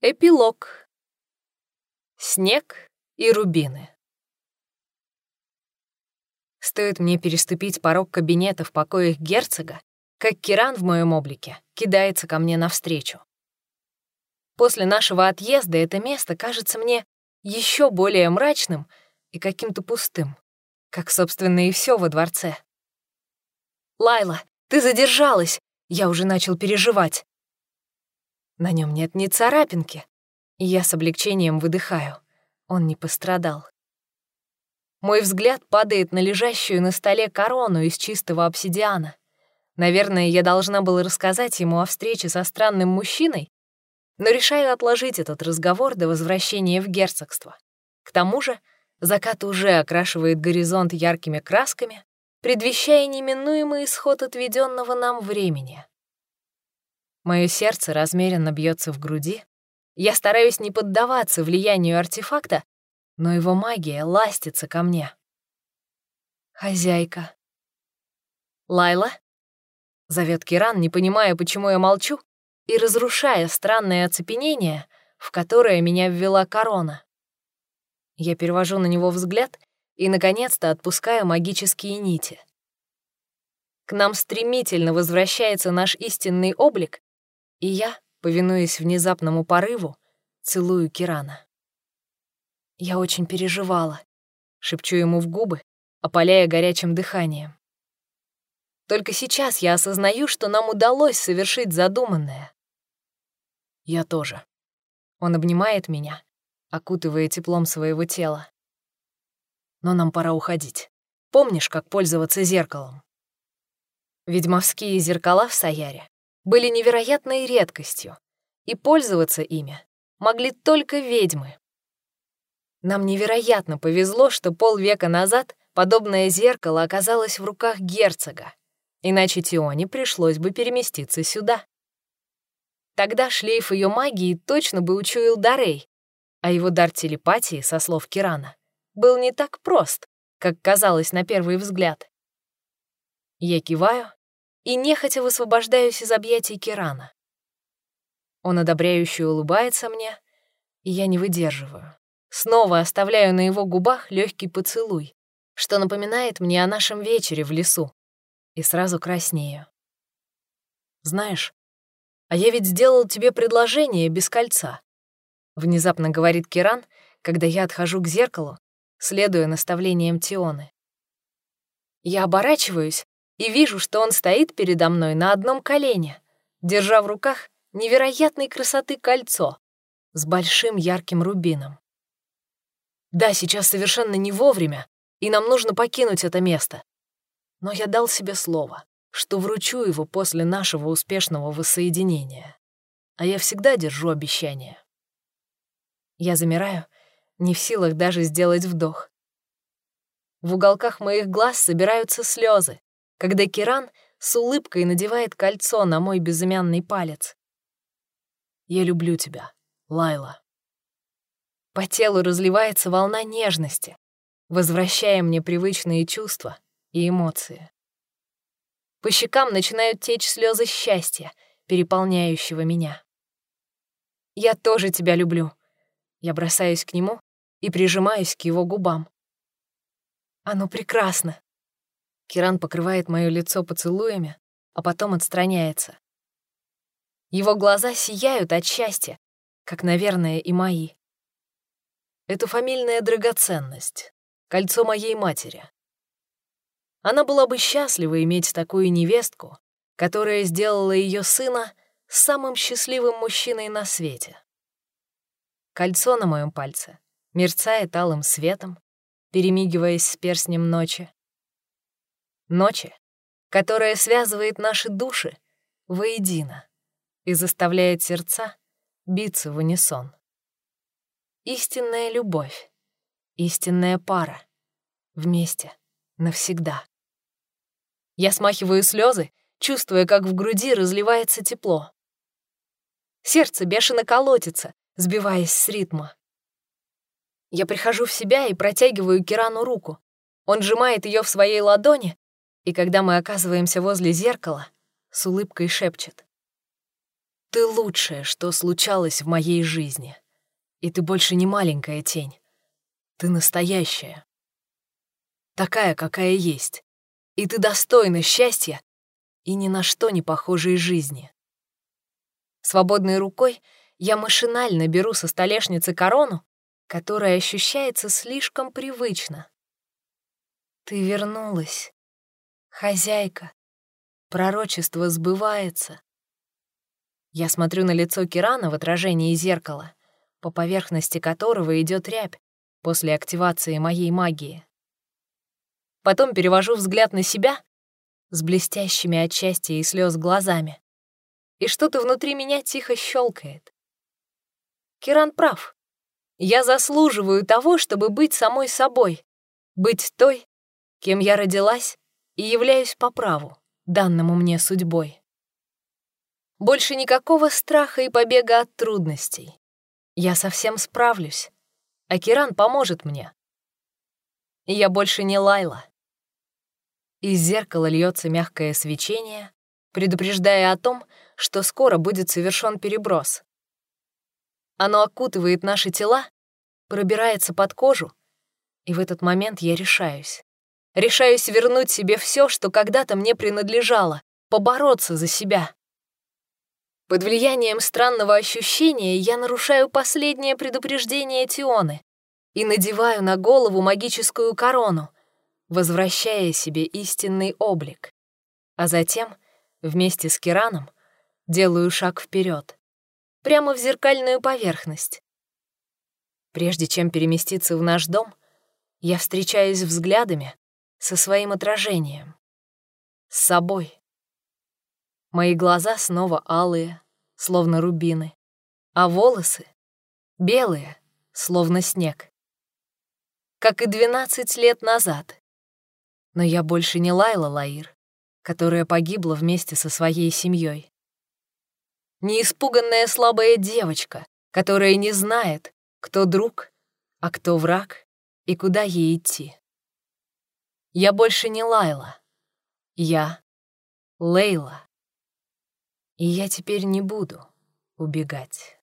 Эпилог. Снег и рубины. Стоит мне переступить порог кабинета в покоях герцога, как Киран в моем облике кидается ко мне навстречу. После нашего отъезда это место кажется мне еще более мрачным и каким-то пустым, как, собственно, и все во дворце. «Лайла, ты задержалась!» Я уже начал переживать. На нем нет ни царапинки. И я с облегчением выдыхаю. Он не пострадал. Мой взгляд падает на лежащую на столе корону из чистого обсидиана. Наверное, я должна была рассказать ему о встрече со странным мужчиной, но решаю отложить этот разговор до возвращения в герцогство. К тому же закат уже окрашивает горизонт яркими красками, предвещая неминуемый исход отведенного нам времени. Мое сердце размеренно бьется в груди. Я стараюсь не поддаваться влиянию артефакта, но его магия ластится ко мне. «Хозяйка». «Лайла?» — зовет Киран, не понимая, почему я молчу, и разрушая странное оцепенение, в которое меня ввела корона. Я перевожу на него взгляд и, наконец-то, отпускаю магические нити. К нам стремительно возвращается наш истинный облик, и я, повинуясь внезапному порыву, целую Кирана. Я очень переживала, шепчу ему в губы, опаляя горячим дыханием. Только сейчас я осознаю, что нам удалось совершить задуманное. Я тоже. Он обнимает меня, окутывая теплом своего тела. Но нам пора уходить. Помнишь, как пользоваться зеркалом? Ведьмовские зеркала в Саяре были невероятной редкостью, и пользоваться ими могли только ведьмы. Нам невероятно повезло, что полвека назад подобное зеркало оказалось в руках герцога, иначе Тионе пришлось бы переместиться сюда. Тогда шлейф ее магии точно бы учуял Дарей, а его дар телепатии, со слов Кирана, был не так прост, как казалось на первый взгляд. Я киваю, и нехотя высвобождаюсь из объятий Кирана. Он одобряюще улыбается мне, и я не выдерживаю. Снова оставляю на его губах легкий поцелуй, что напоминает мне о нашем вечере в лесу, и сразу краснею. «Знаешь, а я ведь сделал тебе предложение без кольца», — внезапно говорит Киран, когда я отхожу к зеркалу, следуя наставлениям Тионы. Я оборачиваюсь и вижу, что он стоит передо мной на одном колене, держа в руках невероятной красоты кольцо с большим ярким рубином. Да, сейчас совершенно не вовремя, и нам нужно покинуть это место. Но я дал себе слово, что вручу его после нашего успешного воссоединения. А я всегда держу обещания. Я замираю, не в силах даже сделать вдох. В уголках моих глаз собираются слезы, когда Киран с улыбкой надевает кольцо на мой безымянный палец. «Я люблю тебя, Лайла». По телу разливается волна нежности, возвращая мне привычные чувства и эмоции. По щекам начинают течь слезы счастья, переполняющего меня. «Я тоже тебя люблю». Я бросаюсь к нему и прижимаюсь к его губам. «Оно прекрасно», Киран покрывает мое лицо поцелуями, а потом отстраняется. Его глаза сияют от счастья, как, наверное, и мои. Это фамильная драгоценность, кольцо моей матери. Она была бы счастлива иметь такую невестку, которая сделала ее сына самым счастливым мужчиной на свете. Кольцо на моем пальце мерцает алым светом, перемигиваясь с перстнем ночи ночи, которая связывает наши души воедино и заставляет сердца биться в унисон. Истинная любовь, истинная пара, вместе, навсегда. Я смахиваю слезы, чувствуя, как в груди разливается тепло. Сердце бешено колотится, сбиваясь с ритма. Я прихожу в себя и протягиваю Кирану руку. Он сжимает ее в своей ладони, и когда мы оказываемся возле зеркала, с улыбкой шепчет. Ты лучшее, что случалось в моей жизни. И ты больше не маленькая тень. Ты настоящая. Такая, какая есть. И ты достойна счастья и ни на что не похожей жизни. Свободной рукой я машинально беру со столешницы корону, которая ощущается слишком привычно. Ты вернулась, хозяйка. Пророчество сбывается. Я смотрю на лицо Кирана в отражении зеркала, по поверхности которого идет рябь после активации моей магии. Потом перевожу взгляд на себя с блестящими от счастья и слез глазами, и что-то внутри меня тихо щелкает. Киран прав. Я заслуживаю того, чтобы быть самой собой, быть той, кем я родилась и являюсь по праву, данному мне судьбой. Больше никакого страха и побега от трудностей. Я совсем справлюсь, а Киран поможет мне. И я больше не Лайла. Из зеркала льется мягкое свечение, предупреждая о том, что скоро будет совершен переброс. Оно окутывает наши тела, пробирается под кожу, и в этот момент я решаюсь. Решаюсь вернуть себе все, что когда-то мне принадлежало, побороться за себя. Под влиянием странного ощущения я нарушаю последнее предупреждение Тионы и надеваю на голову магическую корону, возвращая себе истинный облик. А затем, вместе с Кираном, делаю шаг вперед, прямо в зеркальную поверхность. Прежде чем переместиться в наш дом, я встречаюсь взглядами со своим отражением. С собой. Мои глаза снова алые, словно рубины, а волосы — белые, словно снег. Как и 12 лет назад. Но я больше не Лайла Лаир, которая погибла вместе со своей семьей не испуганная слабая девочка, которая не знает, кто друг, а кто враг и куда ей идти. Я больше не Лайла. Я Лейла. И я теперь не буду убегать.